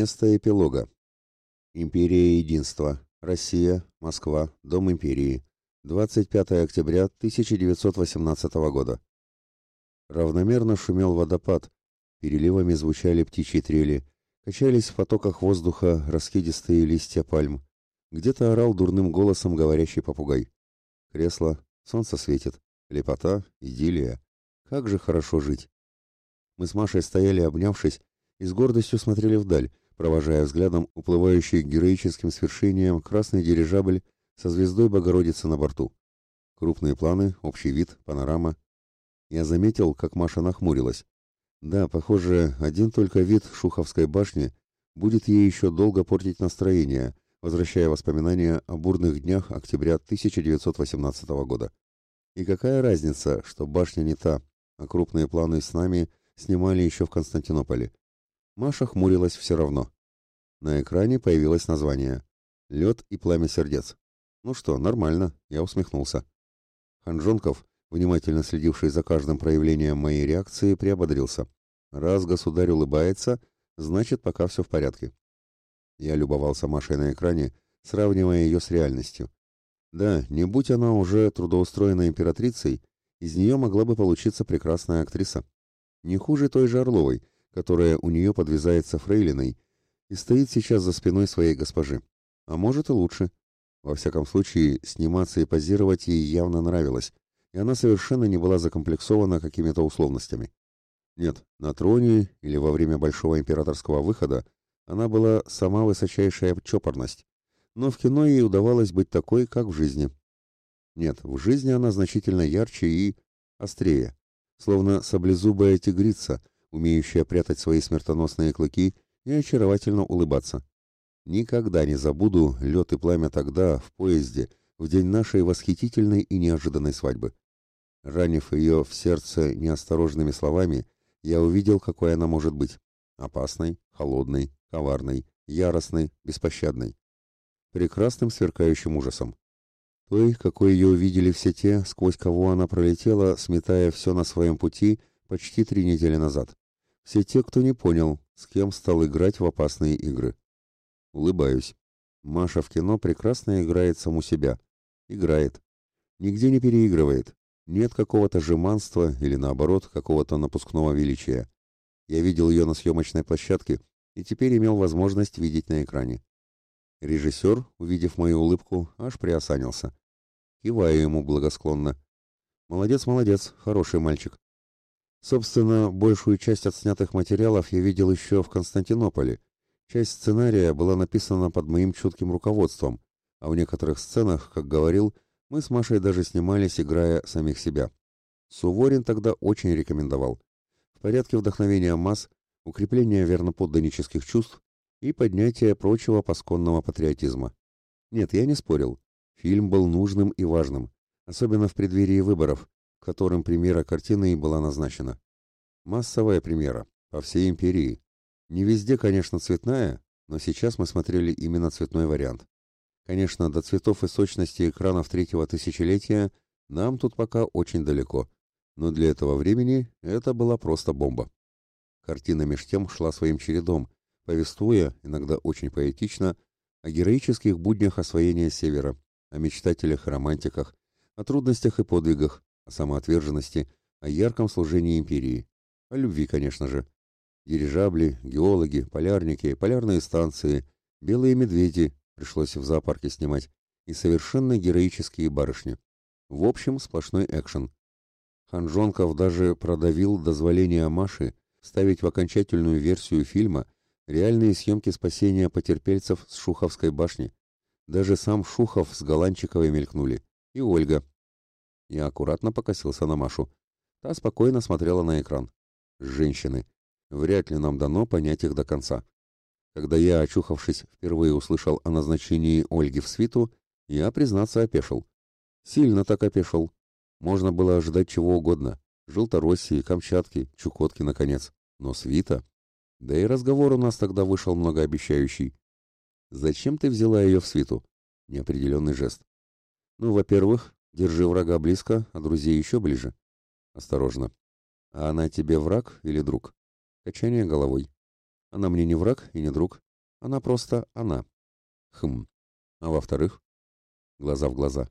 Место эпилога. Империя Единства. Россия. Москва. Дом империи. 25 октября 1918 года. Равномерно шумел водопад, переливами звучали птичьи трели, качались в потоках воздуха раскидистые листья пальм. Где-то орал дурным голосом говорящий попугай. Кресло, солнце светит, лепота, идиллия. Как же хорошо жить. Мы с Машей стояли, обнявшись, и с гордостью смотрели вдаль, провожая взглядом уплывающий героическим свершением красный дирижабль со звездой Богородицы на борту. Крупные планы, общий вид, панорама. Я заметил, как Маша нахмурилась. Да, похоже, один только вид Шуховской башни будет ей еще долго портить настроение, возвращая воспоминания о бурных днях октября 1918 года. И какая разница, что башня не та, а крупные планы с нами снимали еще в Константинополе. Маша хмурилась все равно. На экране появилось название «Лед и пламя сердец». Ну что, нормально, я усмехнулся. Ханжонков, внимательно следивший за каждым проявлением моей реакции, приободрился. Раз государь улыбается, значит, пока все в порядке. Я любовался Машей на экране, сравнивая ее с реальностью. Да, не будь она уже трудоустроенной императрицей, из нее могла бы получиться прекрасная актриса. Не хуже той же Орловой, которая у нее подвязается фрейлиной и стоит сейчас за спиной своей госпожи. А может и лучше. Во всяком случае, сниматься и позировать ей явно нравилось, и она совершенно не была закомплексована какими-то условностями. Нет, на троне или во время большого императорского выхода она была сама высочайшая чопорность, но в кино ей удавалось быть такой, как в жизни. Нет, в жизни она значительно ярче и острее, словно саблезубая тигрица, умеющая прятать свои смертоносные клыки и очаровательно улыбаться. Никогда не забуду лед и пламя тогда, в поезде, в день нашей восхитительной и неожиданной свадьбы. Ранив ее в сердце неосторожными словами, я увидел, какой она может быть. Опасной, холодной, коварной, яростной, беспощадной. Прекрасным сверкающим ужасом. Той, какой ее увидели все те, сквозь кого она пролетела, сметая все на своем пути почти три недели назад. Все те, кто не понял, с кем стал играть в опасные игры. Улыбаюсь. Маша в кино прекрасно играет саму себя. Играет. Нигде не переигрывает. Нет какого-то жеманства или, наоборот, какого-то напускного величия. Я видел ее на съемочной площадке и теперь имел возможность видеть на экране. Режиссер, увидев мою улыбку, аж приосанился. Киваю ему благосклонно. «Молодец, молодец, хороший мальчик. Собственно, большую часть отснятых материалов я видел еще в Константинополе. Часть сценария была написана под моим чутким руководством, а в некоторых сценах, как говорил, мы с Машей даже снимались, играя самих себя. Суворин тогда очень рекомендовал. В порядке вдохновения масс, укрепления верноподданнических чувств и поднятия прочего пасконного патриотизма. Нет, я не спорил. Фильм был нужным и важным, особенно в преддверии выборов, которым премьера картины и была назначена. Массовая премьера по всей империи. Не везде, конечно, цветная, но сейчас мы смотрели именно цветной вариант. Конечно, до цветов и сочности экранов третьего тысячелетия нам тут пока очень далеко, но для этого времени это была просто бомба. Картина меж тем шла своим чередом, повествуя, иногда очень поэтично, о героических буднях освоения Севера, о мечтателях и романтиках, о трудностях и подвигах, о самоотверженности, о ярком служении империи, о любви, конечно же. Дирижабли, геологи, полярники, полярные станции, белые медведи, пришлось в зоопарке снимать, и совершенно героические барышни. В общем, сплошной экшен. Ханжонков даже продавил дозволение Маши ставить в окончательную версию фильма реальные съемки спасения потерпельцев с Шуховской башни. Даже сам Шухов с Голанчиковой мелькнули. И Ольга, я аккуратно покосился на Машу. Та спокойно смотрела на экран. Женщины. Вряд ли нам дано понять их до конца. Когда я, очухавшись, впервые услышал о назначении Ольги в свиту, я, признаться, опешил. Сильно так опешил. Можно было ожидать чего угодно. Желтороссии, Камчатки, Чукотки, наконец. Но свита... Да и разговор у нас тогда вышел многообещающий. «Зачем ты взяла ее в свиту?» Неопределенный жест. «Ну, во-первых, Держи врага близко, а друзей еще ближе. Осторожно. А она тебе враг или друг? Качание головой. Она мне не враг и не друг. Она просто она. Хм. А во-вторых? Глаза в глаза.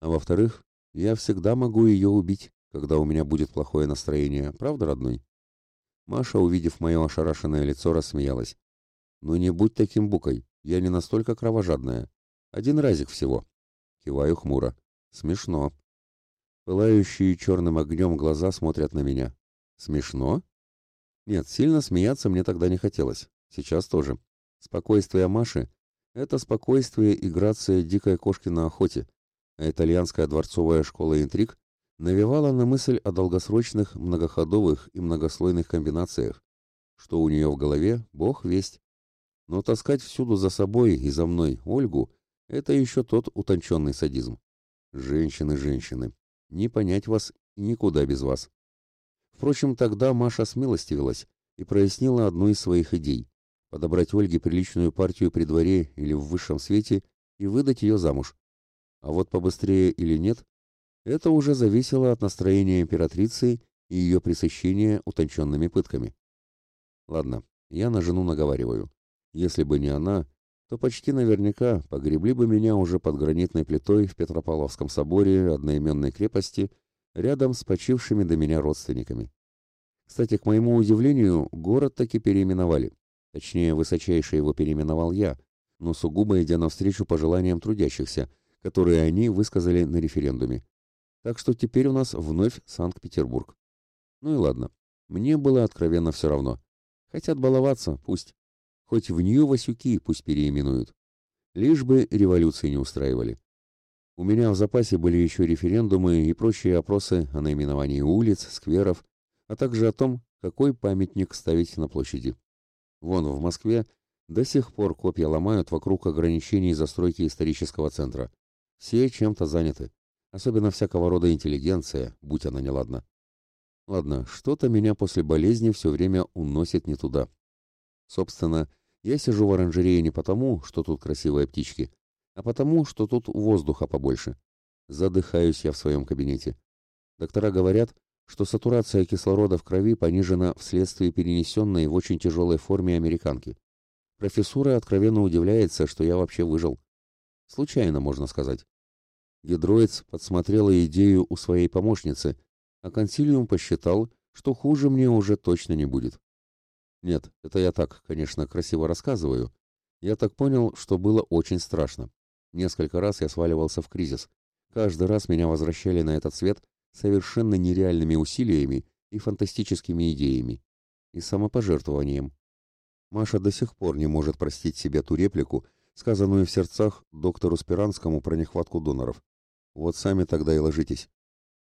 А во-вторых, я всегда могу ее убить, когда у меня будет плохое настроение. Правда, родной? Маша, увидев мое ошарашенное лицо, рассмеялась. «Ну не будь таким букой, я не настолько кровожадная. Один разик всего». Киваю хмуро. «Смешно». Пылающие черным огнем глаза смотрят на меня. «Смешно?» Нет, сильно смеяться мне тогда не хотелось. Сейчас тоже. Спокойствие Маши — это спокойствие и грация дикой кошки на охоте, а итальянская дворцовая школа интриг навевала на мысль о долгосрочных, многоходовых и многослойных комбинациях, что у нее в голове, бог весть. Но таскать всюду за собой и за мной Ольгу — это еще тот утонченный садизм. Женщины, женщины, не понять вас никуда без вас. Впрочем, тогда Маша смилостивилась и прояснила одну из своих идей — подобрать Ольге приличную партию при дворе или в высшем свете и выдать ее замуж. А вот побыстрее или нет, это уже зависело от настроения императрицы и ее пресыщения утонченными пытками. Ладно, я на жену наговариваю. Если бы не она, то почти наверняка погребли бы меня уже под гранитной плитой в Петропавловском соборе одноименной крепости рядом с почившими до меня родственниками. Кстати, к моему удивлению, город таки переименовали. Точнее, высочайше его переименовал я, но сугубо идя навстречу пожеланиям трудящихся, которые они высказали на референдуме. Так что теперь у нас вновь Санкт-Петербург. Ну и ладно, мне было откровенно все равно. Хотят баловаться, пусть. Хоть в нее Васюки пусть переименуют. Лишь бы революции не устраивали. У меня в запасе были еще референдумы и прочие опросы о наименовании улиц, скверов, а также о том, какой памятник ставить на площади. Вон в Москве до сих пор копья ломают вокруг ограничений застройки исторического центра. Все чем-то заняты особенно всякого рода интеллигенция, будь она неладна. Ладно, что-то меня после болезни все время уносит не туда. Собственно, я сижу в оранжерее не потому, что тут красивые птички, а потому, что тут воздуха побольше. Задыхаюсь я в своем кабинете. Доктора говорят, что сатурация кислорода в крови понижена вследствие перенесенной в очень тяжелой форме американки. Профессура откровенно удивляется, что я вообще выжил. Случайно, можно сказать. Гидроиц подсмотрела идею у своей помощницы, а консилиум посчитал, что хуже мне уже точно не будет. Нет, это я так, конечно, красиво рассказываю. Я так понял, что было очень страшно. Несколько раз я сваливался в кризис. Каждый раз меня возвращали на этот свет совершенно нереальными усилиями и фантастическими идеями. И самопожертвованием. Маша до сих пор не может простить себе ту реплику, сказанную в сердцах доктору Спиранскому про нехватку доноров. Вот сами тогда и ложитесь.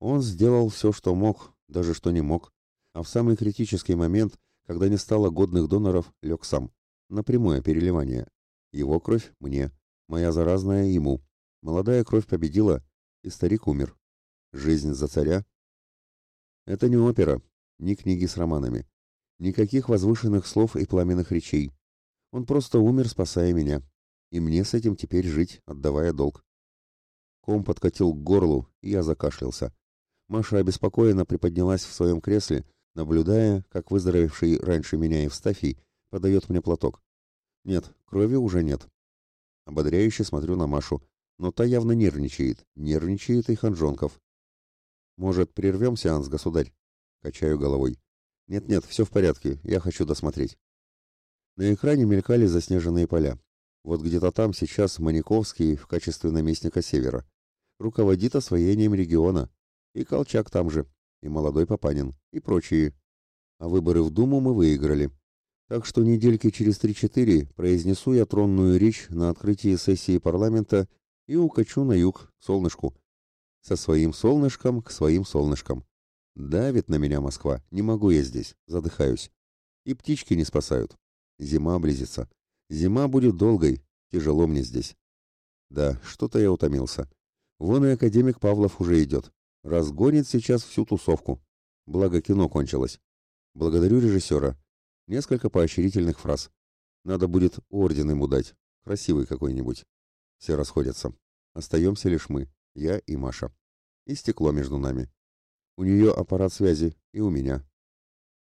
Он сделал все, что мог, даже что не мог, а в самый критический момент, когда не стало годных доноров, лег сам. На прямое переливание. Его кровь мне, моя заразная ему. Молодая кровь победила, и старик умер. Жизнь за царя? Это не опера, ни книги с романами. Никаких возвышенных слов и пламенных речей. Он просто умер, спасая меня. И мне с этим теперь жить, отдавая долг. Ком подкатил к горлу, и я закашлялся. Маша обеспокоенно приподнялась в своем кресле, наблюдая, как выздоровевший раньше меня Евстафий подает мне платок. Нет, крови уже нет. Ободряюще смотрю на Машу, но та явно нервничает, нервничает и Ханжонков. «Может, прервем сеанс, государь?» Качаю головой. «Нет-нет, все в порядке, я хочу досмотреть». На экране мелькали заснеженные поля. Вот где-то там сейчас Маниковский в качестве наместника Севера руководит освоением региона. И Колчак там же, и молодой Папанин, и прочие. А выборы в Думу мы выиграли. Так что недельки через три-четыре произнесу я тронную речь на открытии сессии парламента и укачу на юг, к солнышку. Со своим солнышком к своим солнышкам. Давит на меня Москва, не могу я здесь, задыхаюсь. И птички не спасают. Зима близится. Зима будет долгой, тяжело мне здесь. Да, что-то я утомился. Вон и академик Павлов уже идет. Разгонит сейчас всю тусовку. Благо кино кончилось. Благодарю режиссера. Несколько поощрительных фраз. Надо будет орден ему дать. Красивый какой-нибудь. Все расходятся. Остаемся лишь мы, я и Маша. И стекло между нами. У нее аппарат связи, и у меня.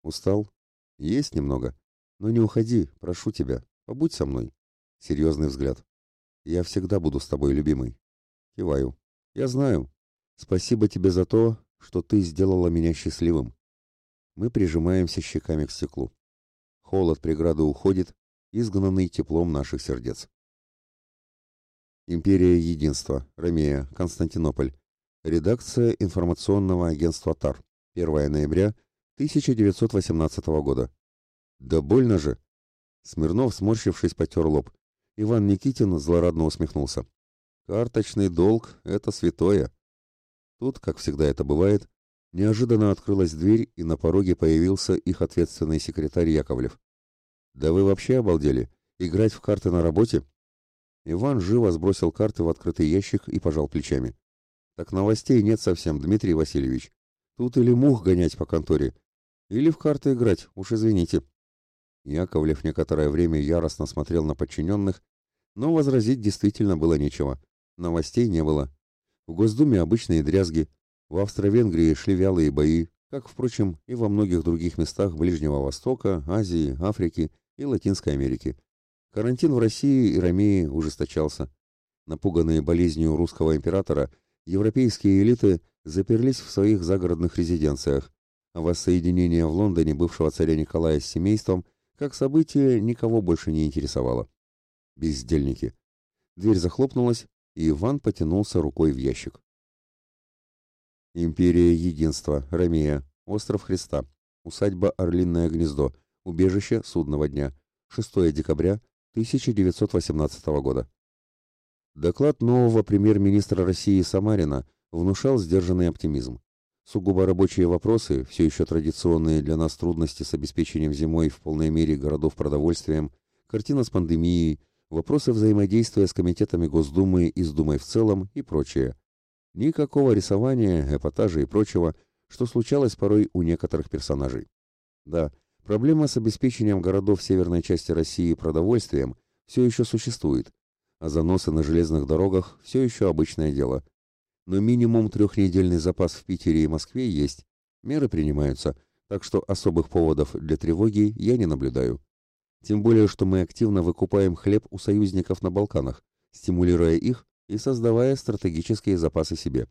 Устал? Есть немного. Но не уходи, прошу тебя. Побудь со мной. Серьезный взгляд. Я всегда буду с тобой, любимый. Киваю. Я знаю. Спасибо тебе за то, что ты сделала меня счастливым. Мы прижимаемся щеками к стеклу. Холод преграды уходит, изгнанный теплом наших сердец. Империя Единства. Ромея. Константинополь. Редакция информационного агентства ТАР. 1 ноября 1918 года. Да больно же! Смирнов, сморщившись, потер лоб. Иван Никитин злорадно усмехнулся. «Карточный долг — это святое». Тут, как всегда это бывает, неожиданно открылась дверь, и на пороге появился их ответственный секретарь Яковлев. «Да вы вообще обалдели? Играть в карты на работе?» Иван живо сбросил карты в открытый ящик и пожал плечами. «Так новостей нет совсем, Дмитрий Васильевич. Тут или мух гонять по конторе, или в карты играть, уж извините». Яковлев некоторое время яростно смотрел на подчиненных, но возразить действительно было нечего. Новостей не было. В Госдуме обычные дрязги, в Австро-Венгрии шли вялые бои, как, впрочем, и во многих других местах Ближнего Востока, Азии, Африки и Латинской Америки. Карантин в России и Ромеи ужесточался. Напуганные болезнью русского императора, европейские элиты заперлись в своих загородных резиденциях, а воссоединение в Лондоне бывшего царя Николая с семейством – как событие никого больше не интересовало. Бездельники. Дверь захлопнулась, и Иван потянулся рукой в ящик. Империя Единства, Ромея, Остров Христа, усадьба Орлиное гнездо, убежище Судного дня, 6 декабря 1918 года. Доклад нового премьер-министра России Самарина внушал сдержанный оптимизм. Сугубо рабочие вопросы, все еще традиционные для нас трудности с обеспечением зимой в полной мере городов продовольствием, картина с пандемией, вопросы взаимодействия с комитетами Госдумы и с Думой в целом и прочее. Никакого рисования, эпатажа и прочего, что случалось порой у некоторых персонажей. Да, проблема с обеспечением городов северной части России продовольствием все еще существует, а заносы на железных дорогах все еще обычное дело – но минимум трехнедельный запас в Питере и Москве есть. Меры принимаются, так что особых поводов для тревоги я не наблюдаю. Тем более, что мы активно выкупаем хлеб у союзников на Балканах, стимулируя их и создавая стратегические запасы себе.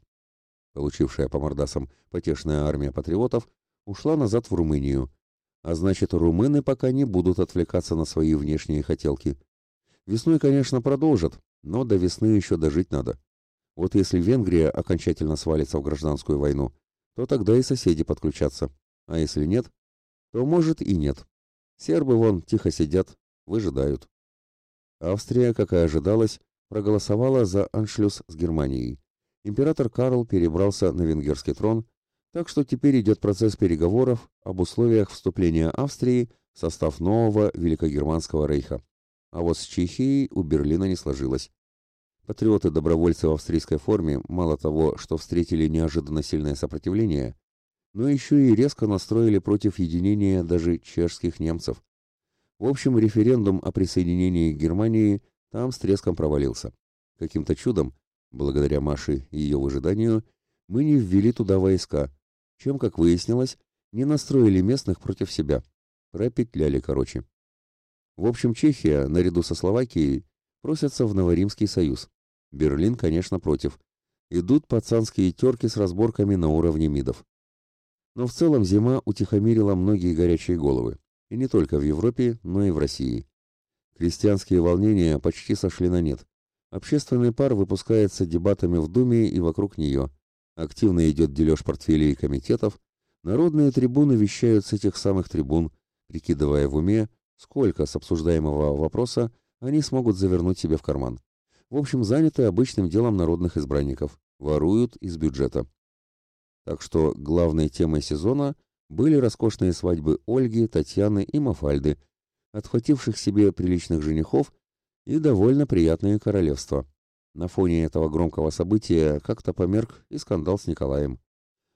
Получившая по мордасам потешная армия патриотов ушла назад в Румынию, а значит, румыны пока не будут отвлекаться на свои внешние хотелки. Весной, конечно, продолжат, но до весны еще дожить надо. Вот если Венгрия окончательно свалится в гражданскую войну, то тогда и соседи подключатся. А если нет, то может и нет. Сербы вон тихо сидят, выжидают. Австрия, как и ожидалось, проголосовала за аншлюс с Германией. Император Карл перебрался на венгерский трон, так что теперь идет процесс переговоров об условиях вступления Австрии в состав нового Великогерманского рейха. А вот с Чехией у Берлина не сложилось. Патриоты-добровольцы в австрийской форме мало того, что встретили неожиданно сильное сопротивление, но еще и резко настроили против единения даже чешских немцев. В общем, референдум о присоединении к Германии там с треском провалился. Каким-то чудом, благодаря Маше и ее выжиданию, мы не ввели туда войска, чем, как выяснилось, не настроили местных против себя. Пропетляли, короче. В общем, Чехия, наряду со Словакией, просятся в Новоримский союз. Берлин, конечно, против. Идут пацанские терки с разборками на уровне МИДов. Но в целом зима утихомирила многие горячие головы. И не только в Европе, но и в России. Крестьянские волнения почти сошли на нет. Общественный пар выпускается дебатами в Думе и вокруг нее. Активно идет дележ портфелей и комитетов. Народные трибуны вещают с этих самых трибун, прикидывая в уме, сколько с обсуждаемого вопроса они смогут завернуть себе в карман. В общем, заняты обычным делом народных избранников, воруют из бюджета. Так что главной темой сезона были роскошные свадьбы Ольги, Татьяны и Мафальды, отхвативших себе приличных женихов и довольно приятные королевства. На фоне этого громкого события как-то померк и скандал с Николаем.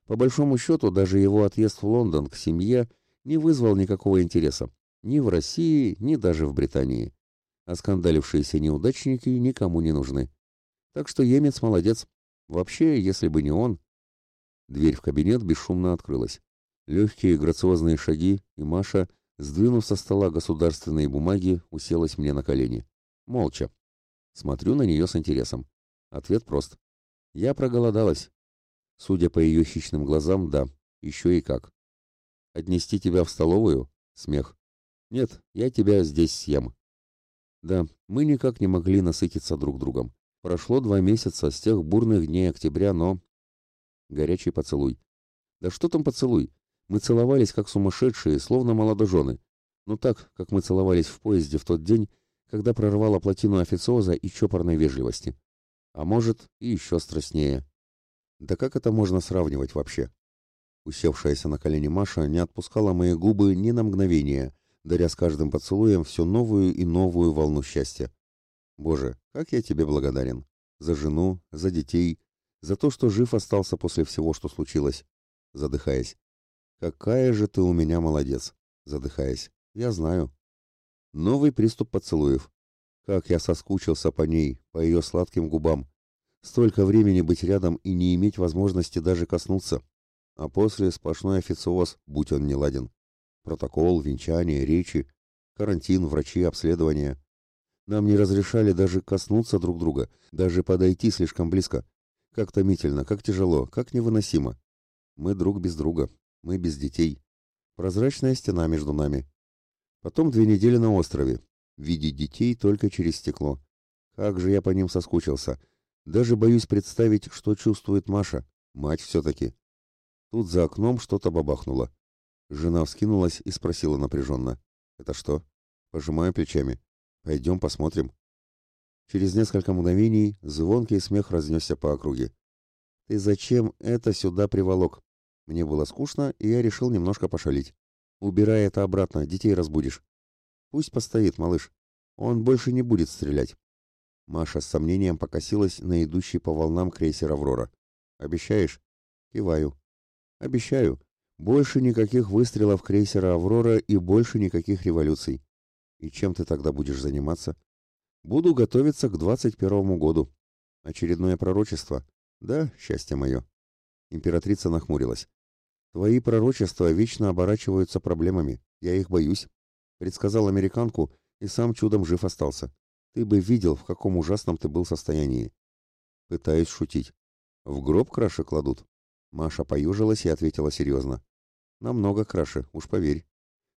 По большому счету, даже его отъезд в Лондон к семье не вызвал никакого интереса ни в России, ни даже в Британии а скандалившиеся неудачники никому не нужны. Так что Емец молодец. Вообще, если бы не он... Дверь в кабинет бесшумно открылась. Легкие грациозные шаги, и Маша, Сдвинув со стола государственные бумаги, уселась мне на колени. Молча. Смотрю на нее с интересом. Ответ прост. Я проголодалась. Судя по ее хищным глазам, да, еще и как. Отнести тебя в столовую? Смех. Нет, я тебя здесь съем. Да, мы никак не могли насытиться друг другом. Прошло два месяца с тех бурных дней октября, но... Горячий поцелуй. Да что там поцелуй? Мы целовались как сумасшедшие, словно молодожены. Ну так, как мы целовались в поезде в тот день, когда прорвало плотину официоза и чопорной вежливости. А может, и еще страстнее. Да как это можно сравнивать вообще? Усевшаяся на колени Маша не отпускала мои губы ни на мгновение, даря с каждым поцелуем все новую и новую волну счастья. Боже, как я тебе благодарен. За жену, за детей, за то, что жив остался после всего, что случилось. Задыхаясь. Какая же ты у меня молодец. Задыхаясь. Я знаю. Новый приступ поцелуев. Как я соскучился по ней, по ее сладким губам. Столько времени быть рядом и не иметь возможности даже коснуться. А после сплошной официоз, будь он не ладен. Протокол, венчание, речи, карантин, врачи, обследования. Нам не разрешали даже коснуться друг друга, даже подойти слишком близко. Как томительно, как тяжело, как невыносимо. Мы друг без друга, мы без детей. Прозрачная стена между нами. Потом две недели на острове. Видеть детей только через стекло. Как же я по ним соскучился. Даже боюсь представить, что чувствует Маша. Мать все-таки. Тут за окном что-то бабахнуло. Жена вскинулась и спросила напряженно. «Это что?» Пожимаю плечами. «Пойдем посмотрим». Через несколько мгновений звонкий смех разнесся по округе. «Ты зачем это сюда приволок?» Мне было скучно, и я решил немножко пошалить. «Убирай это обратно, детей разбудишь». «Пусть постоит, малыш. Он больше не будет стрелять». Маша с сомнением покосилась на идущий по волнам крейсер «Аврора». «Обещаешь?» «Киваю». «Обещаю. Больше никаких выстрелов крейсера «Аврора» и больше никаких революций. И чем ты тогда будешь заниматься? Буду готовиться к двадцать первому году. Очередное пророчество? Да, счастье мое. Императрица нахмурилась. Твои пророчества вечно оборачиваются проблемами. Я их боюсь. Предсказал американку и сам чудом жив остался. Ты бы видел, в каком ужасном ты был состоянии. Пытаюсь шутить. В гроб краши кладут. Маша поюжилась и ответила серьезно. «Намного краше, уж поверь.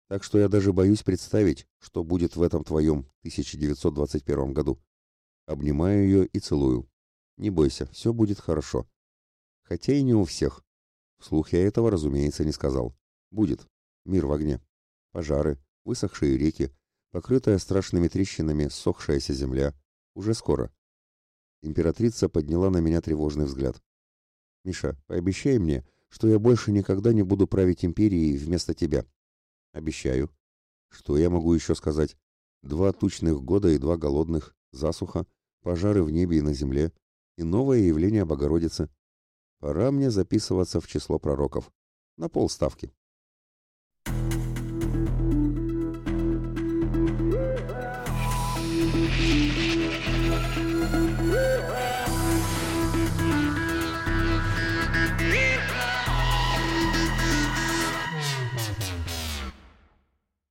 Так что я даже боюсь представить, что будет в этом твоем 1921 году. Обнимаю ее и целую. Не бойся, все будет хорошо. Хотя и не у всех. Вслух я этого, разумеется, не сказал. Будет. Мир в огне. Пожары, высохшие реки, покрытая страшными трещинами сохшаяся земля. Уже скоро. Императрица подняла на меня тревожный взгляд. Миша, пообещай мне, что я больше никогда не буду править империей вместо тебя. Обещаю. Что я могу еще сказать? Два тучных года и два голодных, засуха, пожары в небе и на земле, и новое явление Богородицы. Пора мне записываться в число пророков. На полставки.